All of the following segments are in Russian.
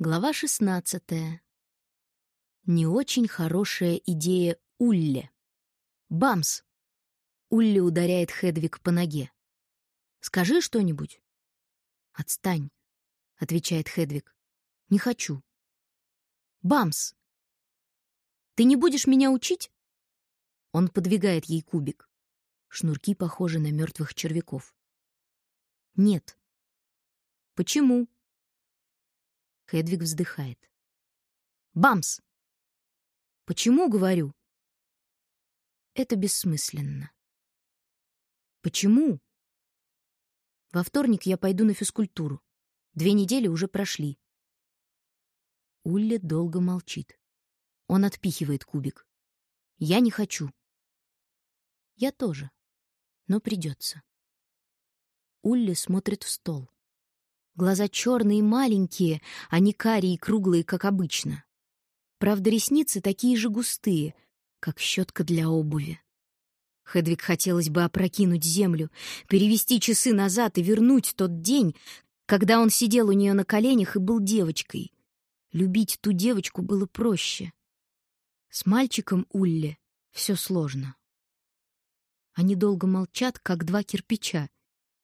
Глава шестнадцатая. Не очень хорошая идея Улле. Бамс! Улле ударяет Хедвиг по ноге. «Скажи что-нибудь». «Отстань», — отвечает Хедвиг. «Не хочу». «Бамс! Ты не будешь меня учить?» Он подвигает ей кубик. Шнурки похожи на мертвых червяков. «Нет». «Почему?» Хедвиг вздыхает. «Бамс!» «Почему?» — говорю. Это бессмысленно. «Почему?» Во вторник я пойду на физкультуру. Две недели уже прошли. Улле долго молчит. Он отпихивает кубик. Я не хочу. Я тоже. Но придется. Улле смотрит в стол. Глаза черные и маленькие, а не карие и круглые, как обычно. Правда, ресницы такие же густые, как щетка для обуви. Хедвиг хотелось бы опрокинуть землю, перевести часы назад и вернуть тот день, когда он сидел у нее на коленях и был девочкой. Любить ту девочку было проще. С мальчиком Улле все сложно. Они долго молчат, как два кирпича,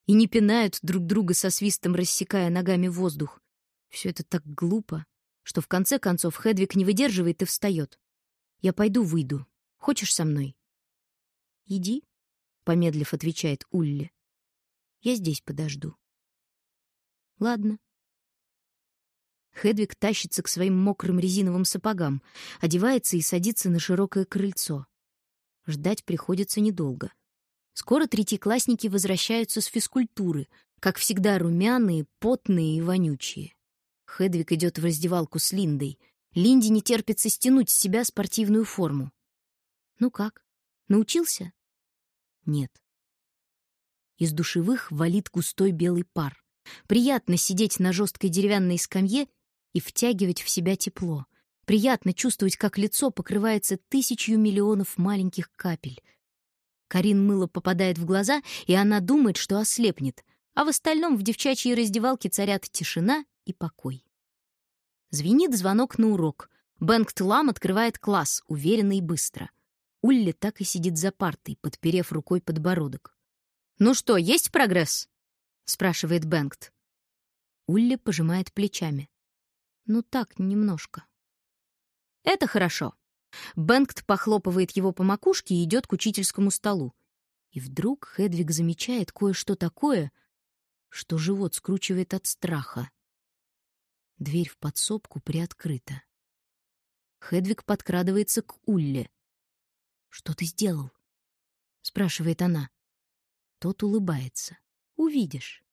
и не пинают друг друга со свистом, рассекая ногами воздух. Все это так глупо, что в конце концов Хедвиг не выдерживает и встает. «Я пойду выйду. Хочешь со мной?» «Иди», — помедлив отвечает Улли. «Я здесь подожду». «Ладно». Хедвиг тащится к своим мокрым резиновым сапогам, одевается и садится на широкое крыльцо. Ждать приходится недолго. Скоро третьеклассники возвращаются с физкультуры, как всегда румяные, потные и вонючие. Хедвиг идет в раздевалку с Линдой. Линде не терпится стянуть с себя спортивную форму. Ну как, научился? Нет. Из душевых валит густой белый пар. Приятно сидеть на жесткой деревянной скамье и втягивать в себя тепло. Приятно чувствовать, как лицо покрывается тысячью миллионов маленьких капель — Карин мыло попадает в глаза, и она думает, что ослепнет, а в остальном в девчачьей раздевалке царят тишина и покой. Звенит звонок на урок. Бэнгт Лам открывает класс, уверенно и быстро. Улли так и сидит за партой, подперев рукой подбородок. «Ну что, есть прогресс?» — спрашивает Бэнгт. Улли пожимает плечами. «Ну так, немножко». «Это хорошо. Бенгт похлопывает его по макушке и идет к учительскому столу. И вдруг Хедвиг замечает кое-что такое, что живот скручивает от страха. Дверь в подсобку приоткрыта. Хедвиг подкрадывается к Улле. «Что ты сделал?» — спрашивает она. Тот улыбается. «Увидишь».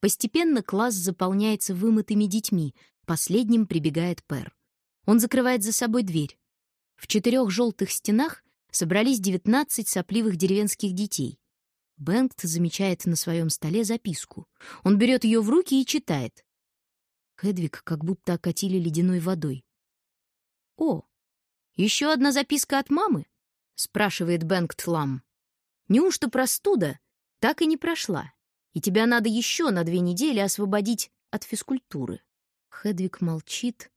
Постепенно класс заполняется вымытыми детьми. Последним прибегает Пэр. Он закрывает за собой дверь. В четырех желтых стенах собрались девятнадцать сопливых деревенских детей. Бенгт замечает на своем столе записку. Он берет ее в руки и читает. Хедвиг как будто окатили ледяной водой. «О, еще одна записка от мамы?» — спрашивает Бенгт Лам. «Неужто простуда так и не прошла, и тебя надо еще на две недели освободить от физкультуры?» Хедвиг молчит,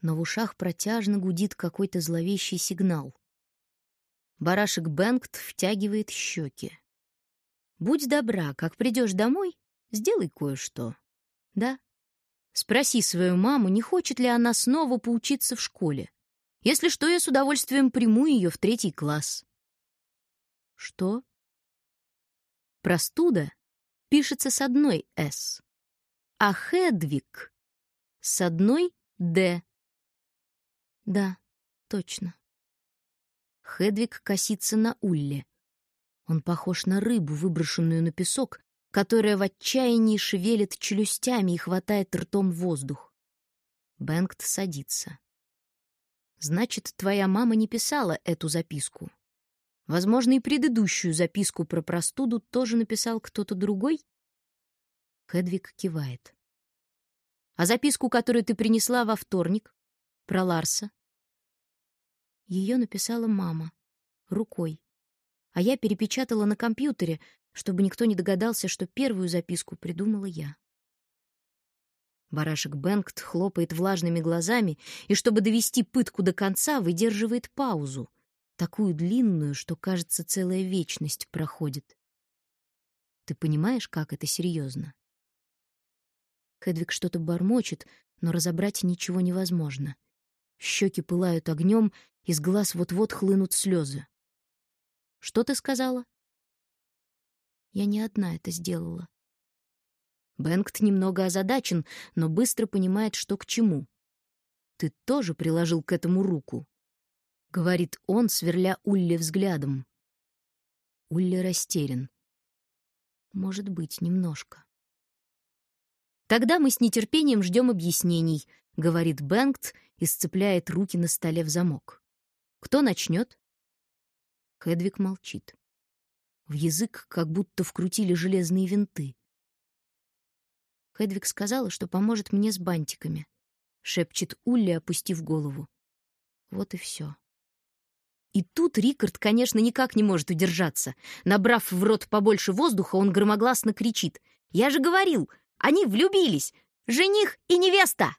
но в ушах протяжно гудит какой-то зловещий сигнал. Барашек Бенгт втягивает щеки. «Будь добра, как придешь домой, сделай кое-что. Да? Спроси свою маму, не хочет ли она снова поучиться в школе. Если что, я с удовольствием приму ее в третий класс». «Что?» «Простуда» пишется с одной «с», а «Хедвиг» с одной «д». Да, точно. Хедвиг косится на Улле. Он похож на рыбу, выброшенную на песок, которая в отчаянии шевелит челюстями и хватает ртом воздух. Бенгт садится. Значит, твоя мама не писала эту записку. Возможно, и предыдущую записку про простуду тоже написал кто-то другой? Хедвиг кивает. А записку, которую ты принесла во вторник, про Ларса? Ее написала мама. Рукой. А я перепечатала на компьютере, чтобы никто не догадался, что первую записку придумала я. Барашек Бенгт хлопает влажными глазами и, чтобы довести пытку до конца, выдерживает паузу, такую длинную, что, кажется, целая вечность проходит. Ты понимаешь, как это серьезно? Хедвиг что-то бормочет, но разобрать ничего невозможно. Щеки пылают огнем, из глаз вот-вот хлынут слезы. Что ты сказала? Я не одна это сделала. Бенгт немного озадачен, но быстро понимает, что к чему. Ты тоже приложил к этому руку, говорит он, сверля Улле взглядом. Улле растерян. Может быть, немножко. Тогда мы с нетерпением ждем объяснений, говорит Бенгт и сцепляет руки на столе в замок. Кто начнет? Хедвиг молчит. В язык как будто вкрутили железные винты. Хедвиг сказала, что поможет мне с бантиками. Шепчет Улли, опустив голову. Вот и все. И тут Рикард, конечно, никак не может удержаться. Набрав в рот побольше воздуха, он громогласно кричит. «Я же говорил, они влюбились! Жених и невеста!»